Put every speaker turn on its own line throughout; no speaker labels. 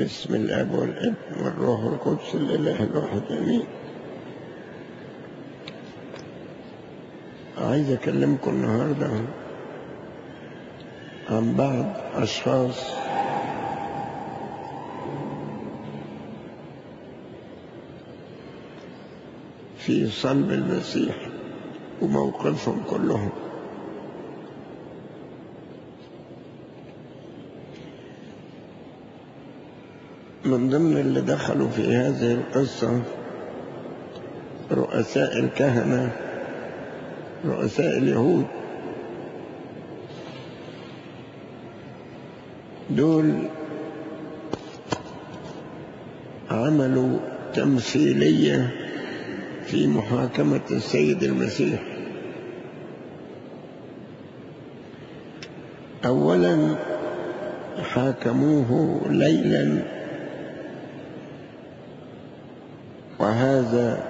بسم الاب والابن والروح القدس الاله الواحد امين عايز اكلمكم النهارده عن بعض اشخاص في صلب المسيح وموقفهم كلهم. من ضمن اللي دخلوا في هذه القصة رؤساء الكهنة رؤساء اليهود. دول عملوا تمثيلية في محاكمة السيد المسيح. أولا حاكموه ليلا وهذا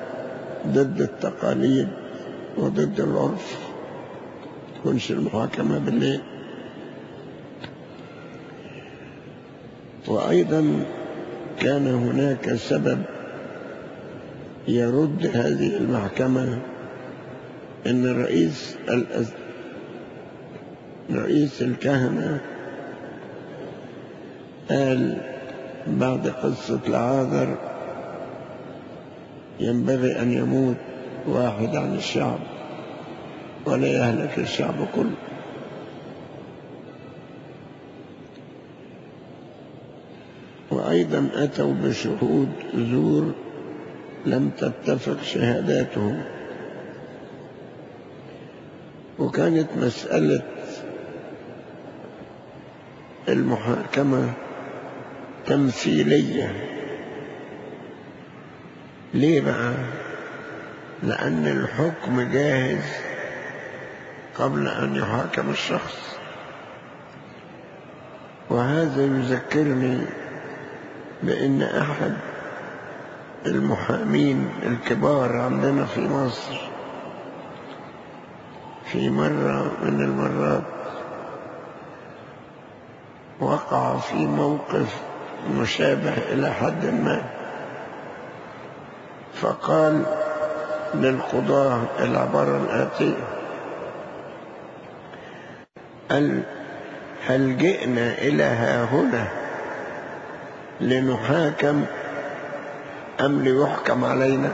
ضد التقاليد وضد العرف. تكونش المحاكمة بالليل. وأيضا كان هناك سبب يرد هذه المحكمة أن رئيس الأز... رئيس الكهنة قال بعد قصة العاذر ينبغي أن يموت واحد عن الشعب ولا يهلك الشعب كله. وأيضا أتوا بشهود زور لم تتفق شهاداتهم. وكانت مسألة المحاكمة تمثيلية. ليه بقى؟ لأن الحكم جاهز قبل أن يحاكم الشخص. وهذا يذكرني بأن أحد المحامين الكبار عندنا في مصر في مرة من المرات وقع في موقف مشابه إلى حد ما. فقال للقضاة العبارة الآتية قال هل جئنا إلى هنا لنحاكم أم ليحكم علينا؟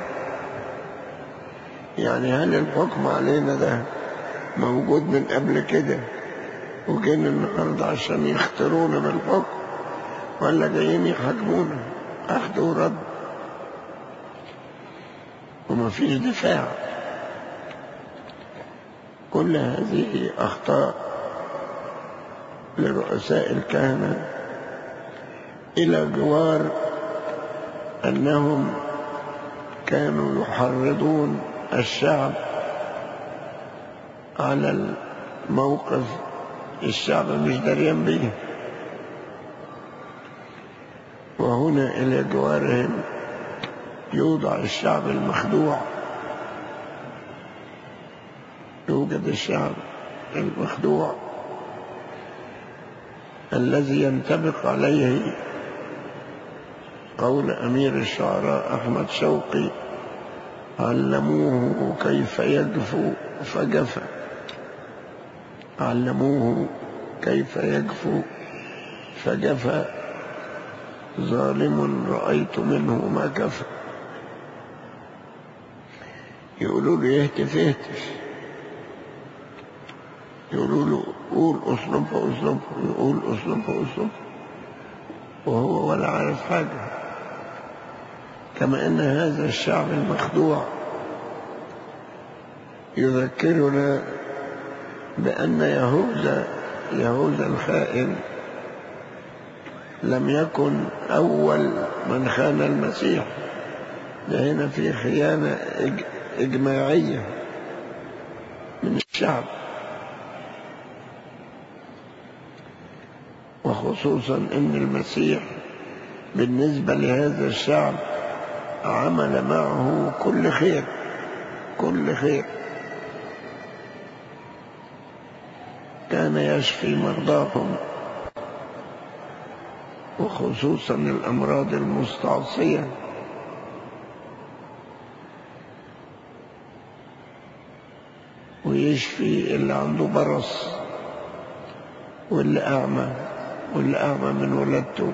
يعني هل الحكم علينا ده موجود من قبل كده وجينا النهاردة عشان يختارونا بالحكم ولا جايين يحاكمونا؟ أخذ ورد وما فيش دفاع. كل هذه أخطاء لرؤساء الكهنة إلى جوار أنهم كانوا يحرضون الشعب على الموقف الشعب مش دريان به وهنا إلى جوارهم يوضع الشعب المخدوع. يوجد الشعب المخدوع الذي ينطبق عليه قول أمير الشعراء أحمد شوقي علموه كيف يجفو فجفى علموه كيف يجفو فجفى ظالم رأيت منه ما كفى يقولوا له يهتف يهتف. يقولوا له قول أسلوبه أسلوبه يقول أسلوبه أسلوبه وهو ولا عارف حاجة. كما أن هذا الشعب المخدوع يذكرنا بأن يهوذا يهوذا الخائن لم يكن أول من خان المسيح. ده هنا في خيانة إجماعية من الشعب. وخصوصا أن المسيح بالنسبة لهذا الشعب عمل معه كل خير كل خير. كان يشفي مرضاهم. وخصوصا الأمراض المستعصية. ويشفي اللي عنده برص واللي أعمى واللي أعمى من ولادته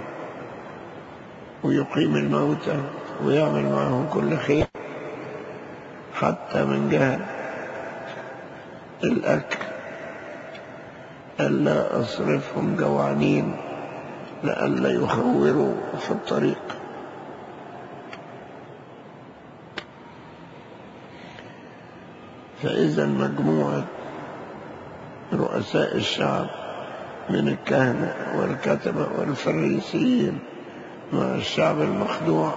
ويقيم الموتى ويعمل معهم كل خير حتى من جهة الأكل. ألا أصرفهم جوعانين لئلا يخوروا في الطريق. فإذا مجموعة رؤساء الشعب من الكهنة والكتبة والفريسيين مع الشعب المخدوع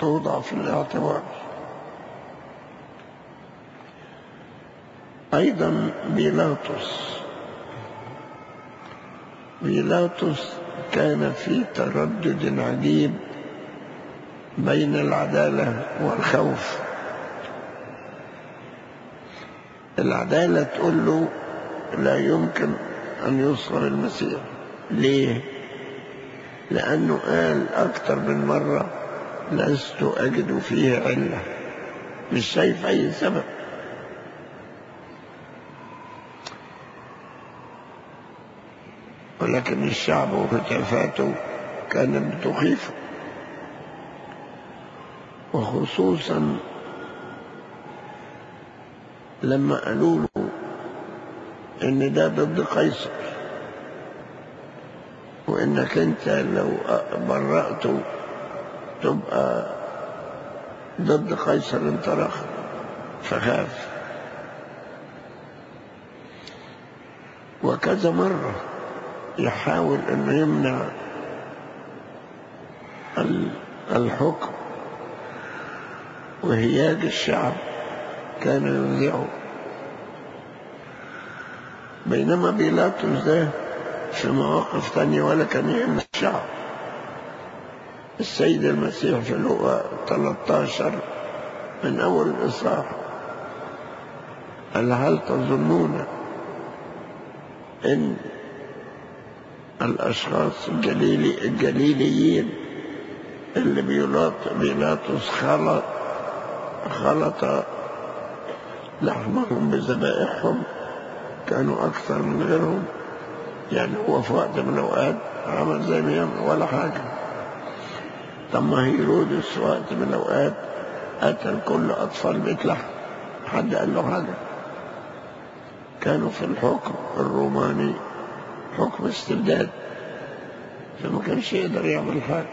توضع في الاعتبار. أيضا بيلاطس بيلاطس كان في تردد عجيب بين العدالة والخوف. العدالة تقول له لا يمكن أن يصغر المسيح. ليه؟ لأنه قال أكثر من مرة لست أجد فيه علة. مش شايف أي سبب. ولكن الشعب وهتافاته كانت بتخيفه. وخصوصا لما قالوا له إن ده ضد قيصر وإنك أنت لو برأته تبقى ضد قيصر انطرخ فخاف. وكذا مرة يحاول إنه يمنع الحكم وهياج الشعب. كان يذيعه بينما بيلاطس ده في مواقف تانية ولا كان يهم الشعب السيد المسيح في لغة 13 من أول الإصحاح قال هل تظنون إن الأشخاص الجليلي الجليليين اللي بيلاطس خلط خلط لحمهم بذبائحهم كانوا أكثر من غيرهم. يعني هو في وقت من الأوقات عمل زي ما ولا حاجة. طب ما هيرودس في وقت من الأوقات قتل كل أطفال بيت لحم حد قال له حاجة؟ كانوا في الحكم الروماني حكم استبداد. فما كانش يقدر يعمل حاجة.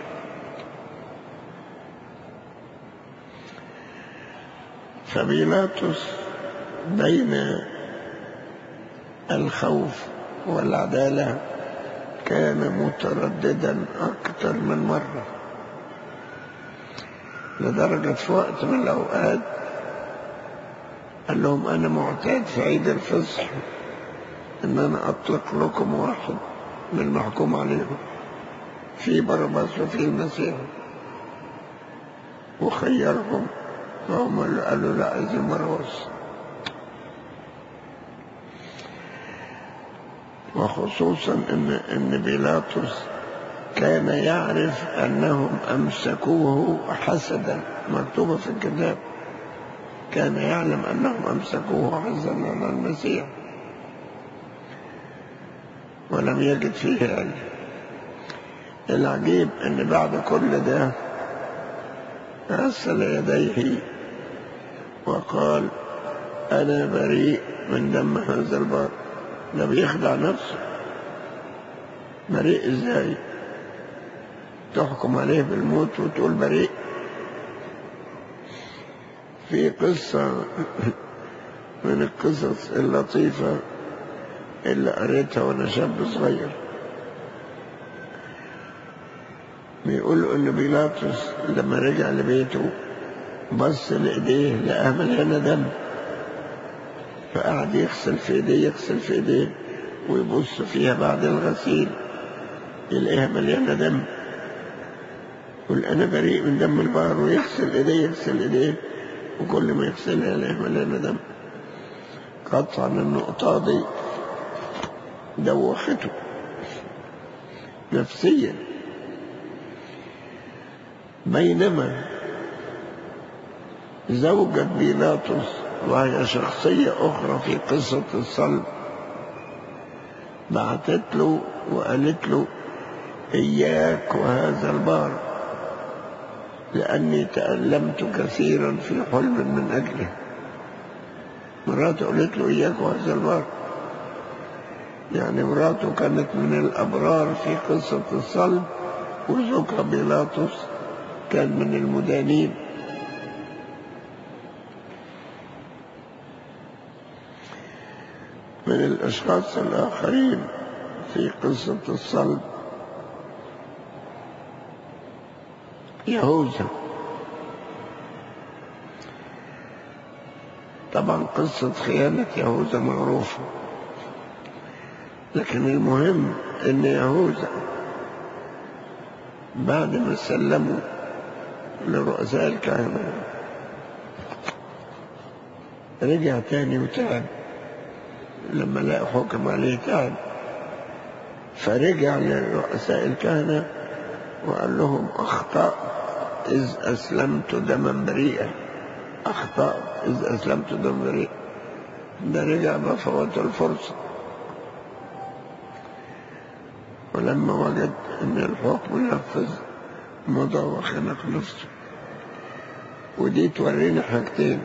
فبيلاطس بين الخوف والعدالة كان مترددا أكثر من مرة لدرجة في وقت من الأوقات قال لهم أنا معتاد في عيد الفصح إن أنا أطلق لكم واحد من المحكوم عليهم في برباس وفي المسيح وخيرهم. فهم قالوا لا عايزين مرقص وخصوصا إن إن بيلاطس كان يعرف أنهم أمسكوه حسدا. مكتوبة في الكتاب. كان يعلم أنهم أمسكوه حسدا على المسيح. ولم يجد فيه علم. العجيب إن بعد كل ده غسل يديه وقال أنا بريء من دم هذا البار. ده بيخدع نفسه. بريء إزاي؟ تحكم عليه بالموت وتقول بريء. في قصة من القصص اللطيفة اللي قريتها وأنا شاب صغير. بيقولوا إن بيلاطس لما رجع لبيته بص لإيديه لقاها مليانه دم. فقعد يغسل في ايديه يغسل في ايديه ويبص فيها بعد الغسيل. يلاقيها مليانة دم. يقول أنا بريء من دم البقر ويغسل ايديه يغسل ايديه وكل ما يغسلها يلاقيها مليانة دم. قطعا النقطة دي دوخته نفسيا. بينما زوجة بيلاطس وهي شخصية أخرى في قصة الصلب. بعتت له وقالت له إياك وهذا البار لأني تألمت كثيرا في حلم من أجله. مراته قالت له إياك وهذا البار. يعني مراته كانت من الأبرار في قصة الصلب وزوجها بيلاطس كان من المدانين. من الأشخاص الآخرين في قصة الصلب. يهوذا. طبعا قصة خيانة يهوذا معروفة لكن المهم إن يهوذا بعد ما سلموا لرؤساء الكهنة رجع تاني وتعب. لما لقى حكم عليه تعب فرجع لرؤساء الكهنة وقال لهم أخطأت إذ أسلمت دما بريئا. أخطأت إذ أسلمت دما بريئا. ده رجع بفوت الفرصة ولما وجد أن الحكم نفذ مضى وخنق نفسه. ودي تورينا حاجتين.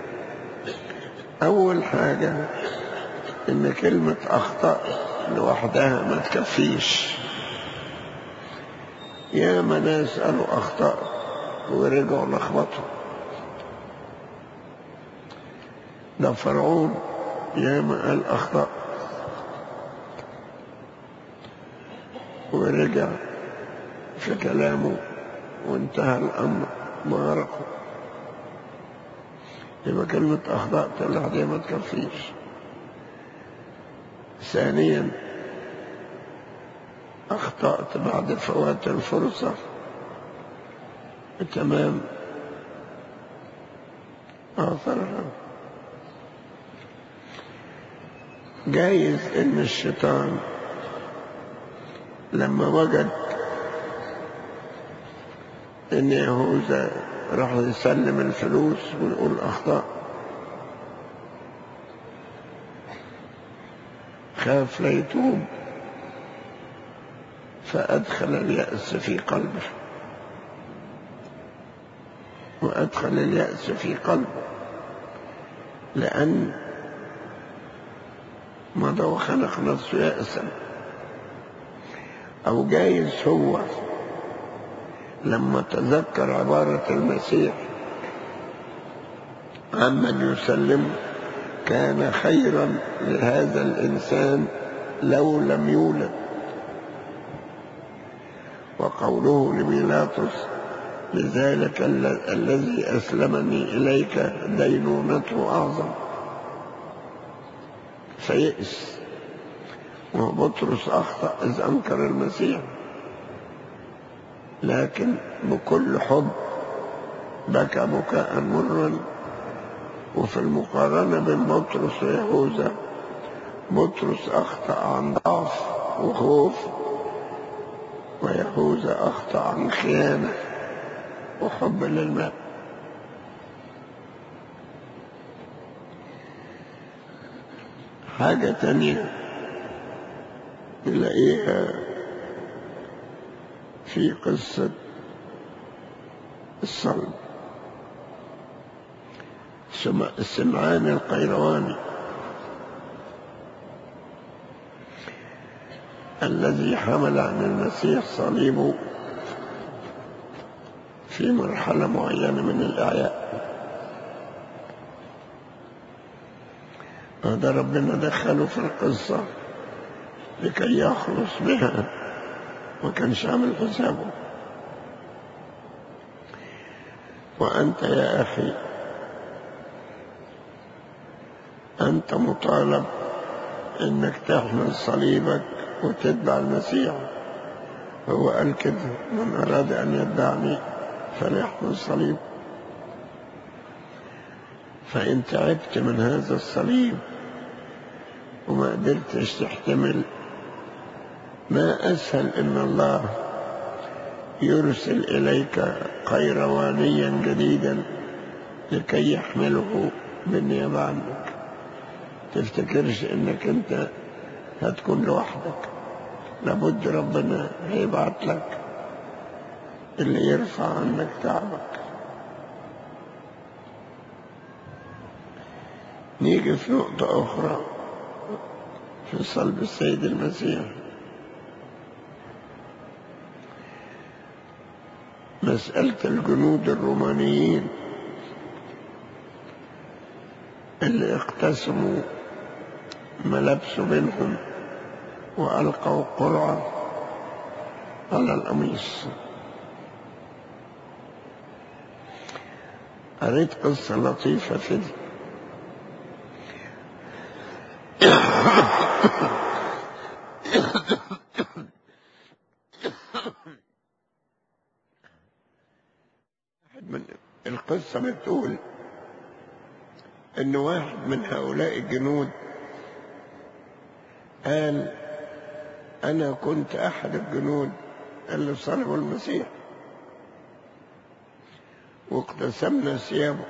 أول حاجة إن كلمة أخطأ لوحدها ما تكفيش. يا ما ناس قالوا أخطأ ورجعوا لخبطوا ده فرعون يا ما قال أخطأ ورجع في كلامه وانتهى الأمر بغرقه يبقى كلمة أخطأت لوحدها ما تكفيش. ثانيا أخطأت بعد فوات الفرصة. تمام. آثرها جايز إن الشيطان لما وجد إن يهوذا راح يسلم الفلوس ويقول أخطأ. خاف لا يتوب. فأدخل اليأس في قلبه. وأدخل اليأس في قلبه. لأن مضى وخلق نفسه يأسا. أو جايز هو لما تذكر عبارة المسيح عمن يسلمه. كان خيرا لهذا الإنسان لو لم يولد. وقوله لبيلاطس لذلك الذي أسلمني إليك دينونته أعظم. فيئس وبطرس أخطأ إذ أنكر المسيح. لكن بكل حب بكى بكاء مرا وفي المقارنة بين بطرس ويهوذا. بطرس أخطأ عن ضعف وخوف ويهوذا أخطأ عن خيانة وحب للمال. حاجة تانية نلاقيها في قصة الصلب. سمعان القيرواني الذي حمل عن المسيح صليبه في مرحلة معينة من الإعياء. هذا ربنا دخله في القصة لكي يخلص بها ما كانش عامل حسابه. وأنت يا أخي أنت مطالب إنك تحمل صليبك وتتبع المسيح. هو قال كده من أراد أن يتبعني فليحمل صليب. فإن تعبت من هذا الصليب وما قدرتش تحتمل ما أسهل إن الله يرسل إليك قيروانيا جديدا لكي يحمله بالنيابة عنك. تفتكرش إنك أنت هتكون لوحدك. لابد ربنا هيبعت لك اللي يرفع عنك تعبك. نيجي في نقطة أخرى في صلب السيد المسيح. مسألة الجنود الرومانيين اللي اقتسموا ملابسه بينهم وألقوا قرعة على القميص. قريت قصة لطيفة من القصة بتقول إن واحد من هؤلاء الجنود قال أنا كنت أحد الجنود اللي صلبوا المسيح. واقتسمنا ثيابه.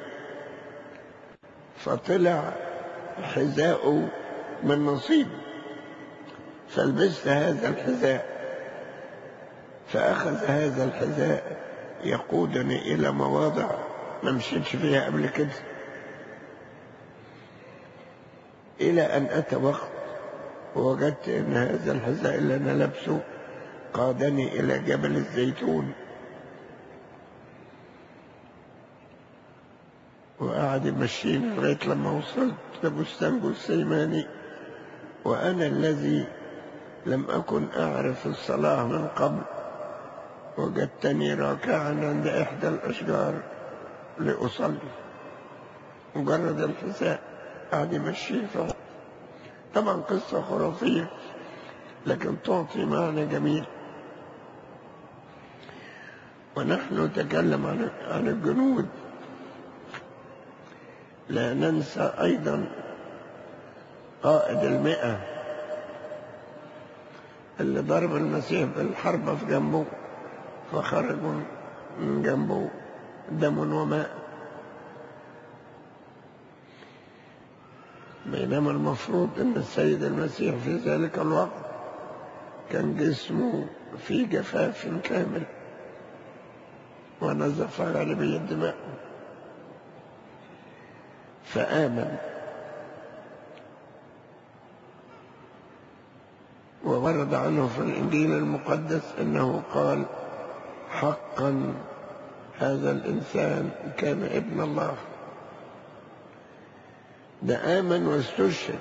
فطلع حذاؤه من نصيبي فلبست هذا الحذاء. فأخذ هذا الحذاء يقودني إلى مواضع ما مشيتش فيها قبل كده. إلى أن أتى وقت ووجدت أن هذا الحذاء اللي أنا لابسه قادني إلى جبل الزيتون. وقعد يمشيني لغاية لما وصلت لبستان جثيماني وأنا الذي لم أكن أعرف الصلاة من قبل. وجدتني راكعا عند إحدى الأشجار لأصلي. مجرد الحساء قعد يمشي فوق. طبعا قصة خرافية لكن تعطي معنى جميل. ونحن نتكلم عن الجنود. لا ننسى أيضا قائد المئة اللي ضرب المسيح بالحربة في جنبه فخرج من جنبه دم وماء. بينما المفروض أن السيد المسيح في ذلك الوقت كان جسمه في جفاف كامل ونزف غالبية الدماء. فآمن. وورد عنه في الإنجيل المقدس أنه قال حقا هذا الإنسان كان ابن الله. ده آمن واستشهد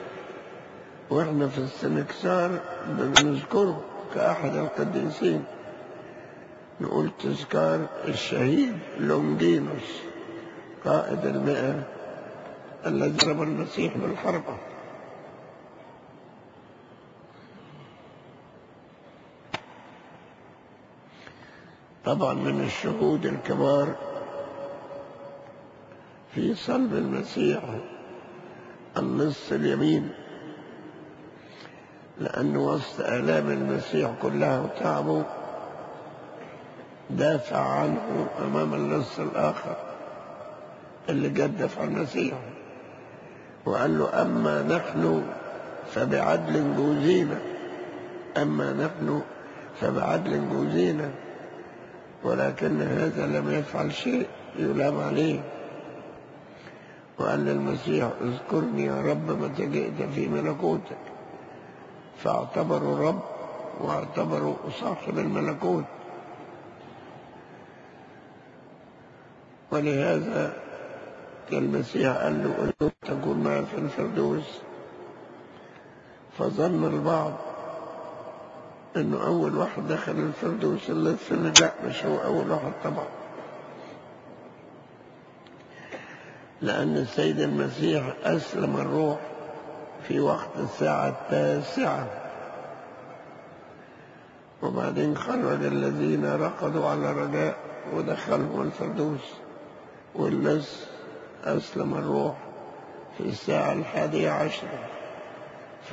وإحنا في السنكسار بنذكره كأحد القديسين. نقول تذكار الشهيد لونجينوس قائد المئة الذي ضرب المسيح بالحربة. طبعا من الشهود الكبار في صلب المسيح النص اليمين. لأن وسط آلام المسيح كلها وتعبه دافع عنه أمام اللص الآخر اللي جدف على المسيح وقال له أما نحن فبعدل جوزينا أما نحن فبعدل جوزينا ولكن هذا لم يفعل شيء يلام عليه. وقال للمسيح اذكرني يا رب متى جئت في ملكوتك. فاعتبروا رب واعتبروا صاحب الملكوت. ولهذا المسيح قال له أن تكون معي في الفردوس. فظن البعض إنه أول واحد دخل الفردوس اللص لا مش هو أول واحد طبعا. لأن السيد المسيح أسلم الروح في وقت الساعة التاسعة. وبعدين خرج الذين رقدوا على رجاء ودخلهم الفردوس واللص أسلم الروح في الساعة الحادية عشرة.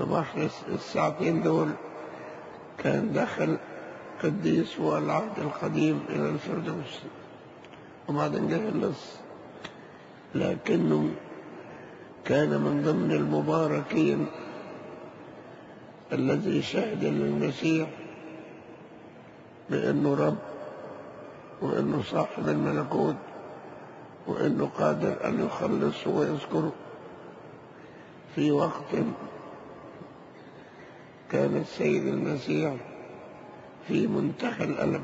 بحر الساعتين دول كان دخل قديس والعهد القديم إلى الفردوس. وبعدين جه اللص لكنه كان من ضمن المباركين الذي شهد للمسيح بأنه رب وأنه صاحب الملكوت وأنه قادر أن يخلصه ويذكره في وقت كان السيد المسيح في منتهى الألم.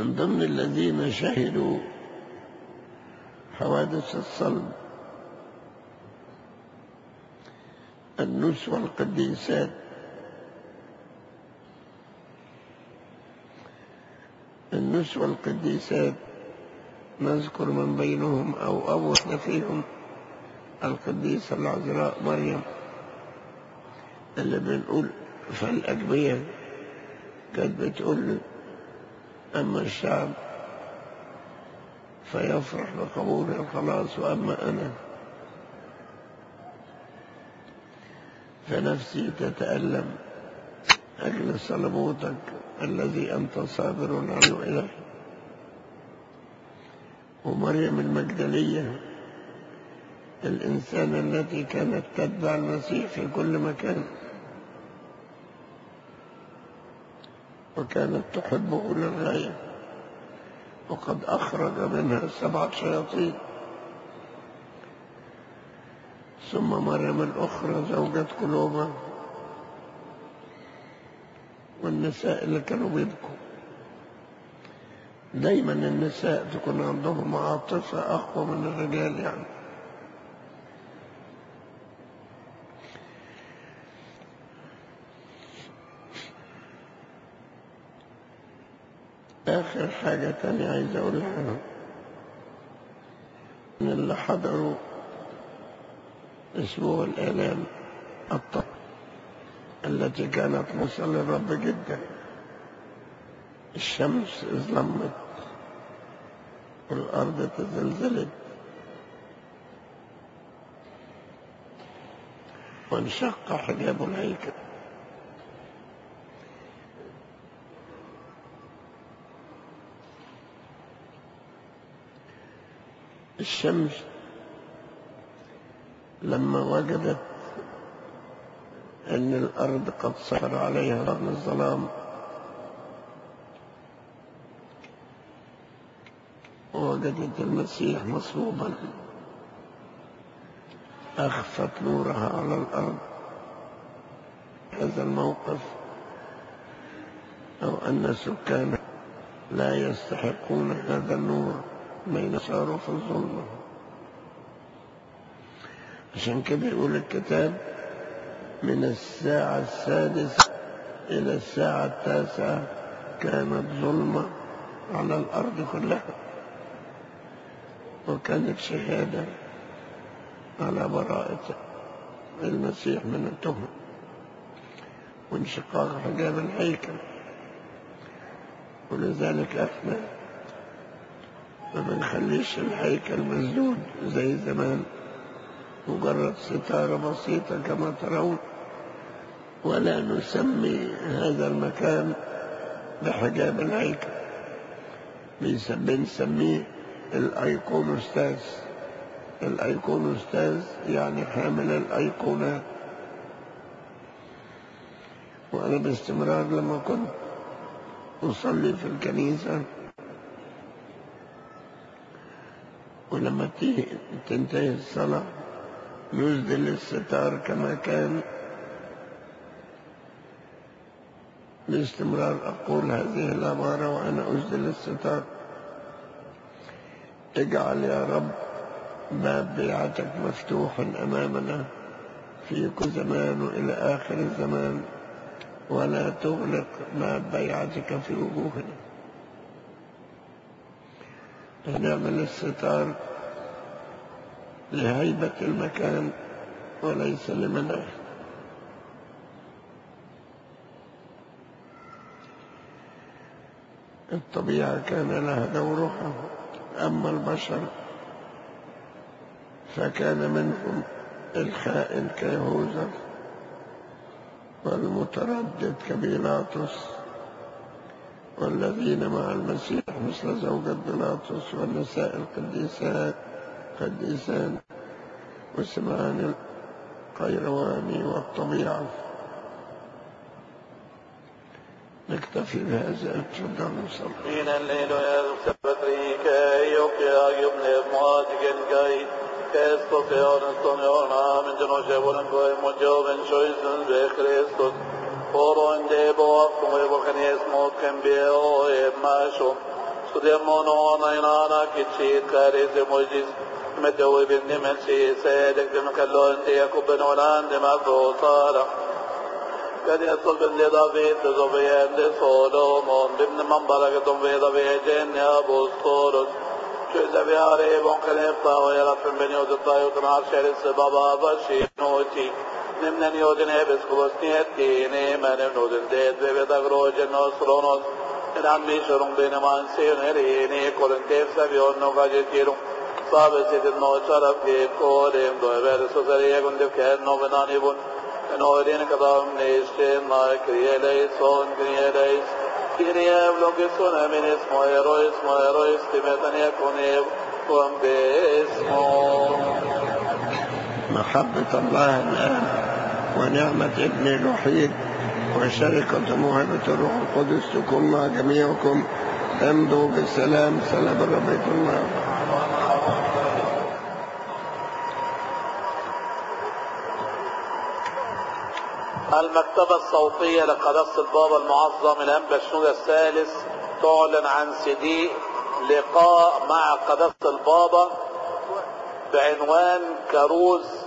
من ضمن الذين شهدوا حوادث الصلب. النسوة القديسات. النسوة القديسات نذكر من بينهم أو أول فيهم القديسة العذراء مريم اللي بنقول فالأجبية كانت بتقول أما الشعب فيفرح بقبول الخلاص وأما أنا فنفسي تتألم أجل صلبوتك الذي أنت صابر عنه إلهي ومريم المجدلية الإنسانة التي كانت تتبع المسيح في كل مكان وكانت تحبه للغاية. وقد أخرج منها سبعة شياطين. ثم مريم الأخرى زوجة كلوبة والنساء اللي كانوا بيبكوا. دايما النساء تكون عندهم عاطفة أقوى من الرجال يعني. آخر حاجة تانية عايز أقولها. إن اللي حضروا أسبوع الآلام الطب التي كانت للرب جدا. الشمس ظلمت. والأرض تزلزلت. وانشق حجاب الهيكل. الشمس لما وجدت أن الأرض قد صار عليها رغم الظلام ووجدت المسيح مصلوبا أخفت نورها على الأرض. هذا الموقف أو أن سكانه لا يستحقون هذا النور. بين صاروا في الظلمة عشان كده يقول الكتاب من الساعة السادسة إلى الساعة التاسعة كانت ظلمة على الأرض كلها. وكانت شهادة على براءة المسيح من التهم وانشقاق حجاب الهيكل. ولذلك إحنا ما بنخليش الهيكل مسدود زي زمان. مجرد ستارة بسيطة كما ترون. ولا نسمي هذا المكان بحجاب الهيكل بنسميه الأيقونوستاس الأيقونوستاس يعني حامل الأيقونات وأنا باستمرار لما كنت أصلي في الكنيسة. ولما تنتهي الصلاة نزل الستار كما كان. باستمرار أقول هذه العبارة وأنا أزدل الستار اجعل يا رب باب بيعتك مفتوحا أمامنا في كل زمان وإلى آخر الزمان ولا تغلق باب بيعتك في وجوهنا. نعمل الستار لهيبة المكان وليس لمنعه. الطبيعة كان لها دورها أما البشر فكان منهم الخائن كيهوذا والمتردد كبيلاطس. والذين مع المسيح مثل زوجة بيلاطس والنساء القديسات قديسان وسمعان القيرواني والطبيعة. نكتفي بهذا تفضل نصلي
من الليل يذكر كي يبقى يبني مواتك كي كيستطيعون استطيعون من بكريستوس. Foron de bo kuma bo kan yes mo kan be o e ma sho sude mo no na ina na ki chi kare se mo jis me de o bin ne men si se de de no kallo de yakub ben oran de ma do sara kad yasul bin le da ve de zo ve de solomon bin man baraga dom ve da ve jen ya bo soros شئت بهاره بونكليبتا ويرفن بن يوزتا يوتنا شرس بابا بشي نوتي من يؤذنه بسخلصني الدين من نوذن ديت ببتغروج نصرونوس نعمي شرم بينمان سيغريني قلن تيف سبيون نوغاجي كيرم صاب سيد نو شرف في قولم دو بير سسريه كن دف كهر نو بناني بون نورين قدام نيشتين ما كريه ليس سون كريه ليس كريه بلوك سنة من اسمه يرو اسمه يرو استمتن يكون يبقون باسمه
محبة الله الآن ونعمة ابن الوحيد وشركة موهبة الروح القدس تكون مع جميعكم. امضوا بالسلام سلام ربيت الله
المكتبة الصوتية لقداسة البابا المعظم الأنبا الشنودة الثالث تعلن عن سيدي لقاء مع قداسة البابا بعنوان كروز